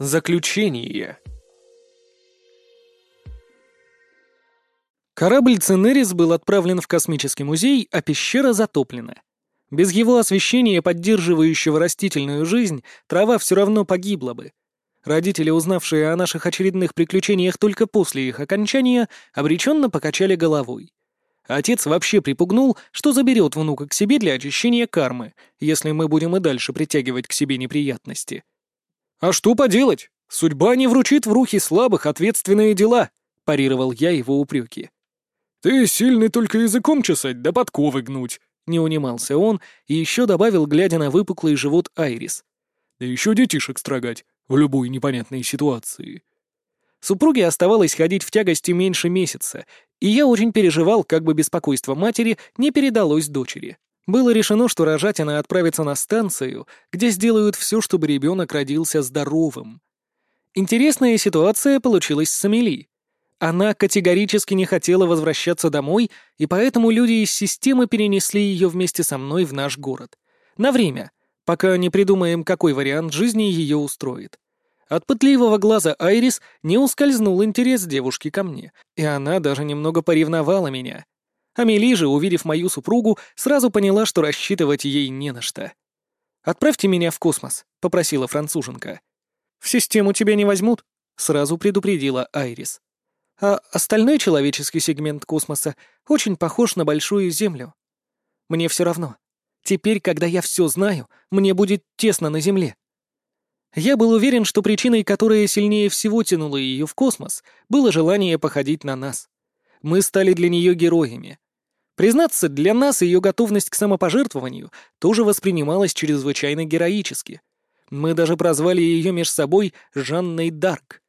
Заключение. Корабль «Ценерис» был отправлен в космический музей, а пещера затоплена. Без его освещения, поддерживающего растительную жизнь, трава все равно погибла бы. Родители, узнавшие о наших очередных приключениях только после их окончания, обреченно покачали головой. Отец вообще припугнул, что заберет внука к себе для очищения кармы, если мы будем и дальше притягивать к себе неприятности. «А что поделать? Судьба не вручит в руки слабых ответственные дела», — парировал я его упреки. «Ты сильный только языком чесать да подковы гнуть», — не унимался он и еще добавил, глядя на выпуклый живот Айрис. «Да еще детишек строгать в любой непонятной ситуации». Супруге оставалось ходить в тягости меньше месяца, и я очень переживал, как бы беспокойство матери не передалось дочери. Было решено, что рожать она отправится на станцию, где сделают все, чтобы ребенок родился здоровым. Интересная ситуация получилась с Амели. Она категорически не хотела возвращаться домой, и поэтому люди из системы перенесли ее вместе со мной в наш город. На время, пока не придумаем, какой вариант жизни ее устроит. От пытливого глаза Айрис не ускользнул интерес девушки ко мне, и она даже немного поревновала меня. Амели же, увидев мою супругу, сразу поняла, что рассчитывать ей не на что. «Отправьте меня в космос», — попросила француженка. «В систему тебя не возьмут», — сразу предупредила Айрис. «А остальной человеческий сегмент космоса очень похож на Большую Землю. Мне все равно. Теперь, когда я все знаю, мне будет тесно на Земле». Я был уверен, что причиной, которая сильнее всего тянула ее в космос, было желание походить на нас. Мы стали для нее героями, Признаться, для нас ее готовность к самопожертвованию тоже воспринималась чрезвычайно героически. Мы даже прозвали ее меж собой Жанной Дарк.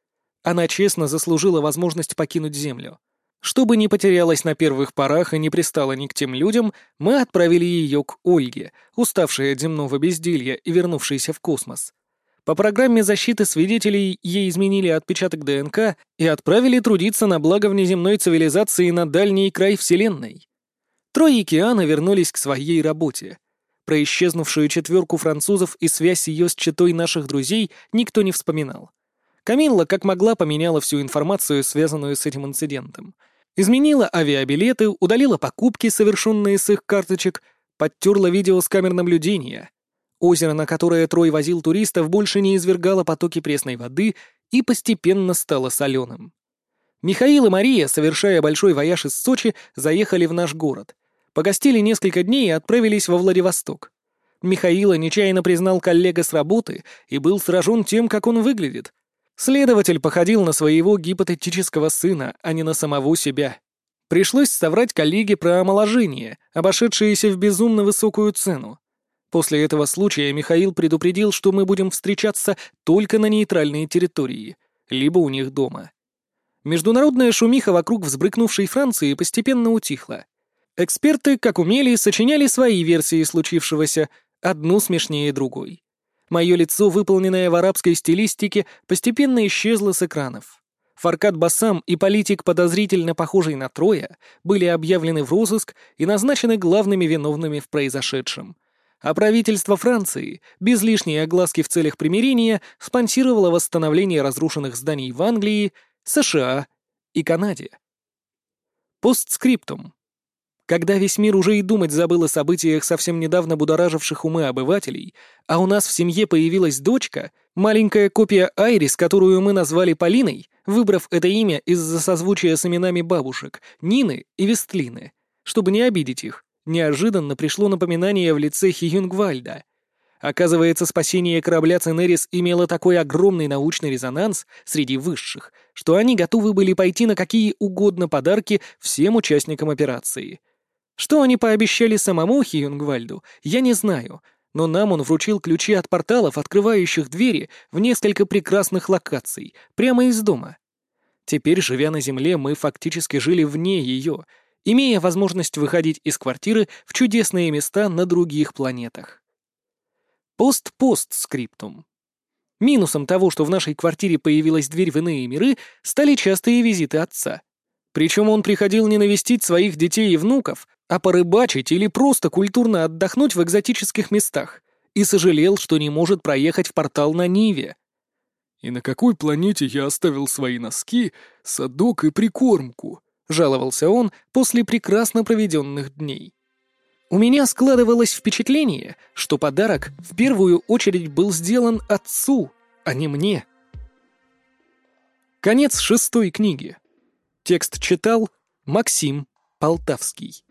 Она честно заслужила возможность покинуть Землю. Чтобы не потерялась на первых порах и не пристала ни к тем людям, мы отправили ее к Ольге, уставшей от земного безделья и вернувшейся в космос. По программе защиты свидетелей ей изменили отпечаток ДНК и отправили трудиться на благо внеземной цивилизации на дальний край Вселенной. Трое Киана вернулись к своей работе. Про исчезнувшую четверку французов и связь ее с читой наших друзей никто не вспоминал. Камилла как могла поменяла всю информацию, связанную с этим инцидентом. Изменила авиабилеты, удалила покупки, совершенные с их карточек, подтерла видео с камер наблюдения. Озеро, на которое Трой возил туристов, больше не извергало потоки пресной воды и постепенно стало соленым. Михаил и Мария, совершая большой вояж из Сочи, заехали в наш город — Погостили несколько дней и отправились во Владивосток. Михаила нечаянно признал коллега с работы и был сражен тем, как он выглядит. Следователь походил на своего гипотетического сына, а не на самого себя. Пришлось соврать коллеге про омоложение, обошедшееся в безумно высокую цену. После этого случая Михаил предупредил, что мы будем встречаться только на нейтральной территории, либо у них дома. Международная шумиха вокруг взбрыкнувшей Франции постепенно утихла. Эксперты, как умели, сочиняли свои версии случившегося, одну смешнее другой. Мое лицо, выполненное в арабской стилистике, постепенно исчезло с экранов. Фаркад Бассам и политик, подозрительно похожий на Троя, были объявлены в розыск и назначены главными виновными в произошедшем. А правительство Франции, без лишней огласки в целях примирения, спонсировало восстановление разрушенных зданий в Англии, США и Канаде. Постскриптум. Когда весь мир уже и думать забыл о событиях, совсем недавно будораживших умы обывателей, а у нас в семье появилась дочка, маленькая копия Айрис, которую мы назвали Полиной, выбрав это имя из-за созвучия с именами бабушек, Нины и Вестлины. Чтобы не обидеть их, неожиданно пришло напоминание в лице Хиюнгвальда. Оказывается, спасение корабля Ценерис имело такой огромный научный резонанс среди высших, что они готовы были пойти на какие угодно подарки всем участникам операции — что они пообещали самому Хиюнгвальду, я не знаю, но нам он вручил ключи от порталов, открывающих двери в несколько прекрасных локаций, прямо из дома. Теперь, живя на Земле, мы фактически жили вне ее, имея возможность выходить из квартиры в чудесные места на других планетах. Пост-пост-скриптум. Минусом того, что в нашей квартире появилась дверь в иные миры, стали частые визиты отца. Причем он приходил не навестить своих детей и внуков, а порыбачить или просто культурно отдохнуть в экзотических местах, и сожалел, что не может проехать в портал на Ниве. «И на какой планете я оставил свои носки, садок и прикормку?» — жаловался он после прекрасно проведенных дней. У меня складывалось впечатление, что подарок в первую очередь был сделан отцу, а не мне. Конец шестой книги. Текст читал Максим Полтавский.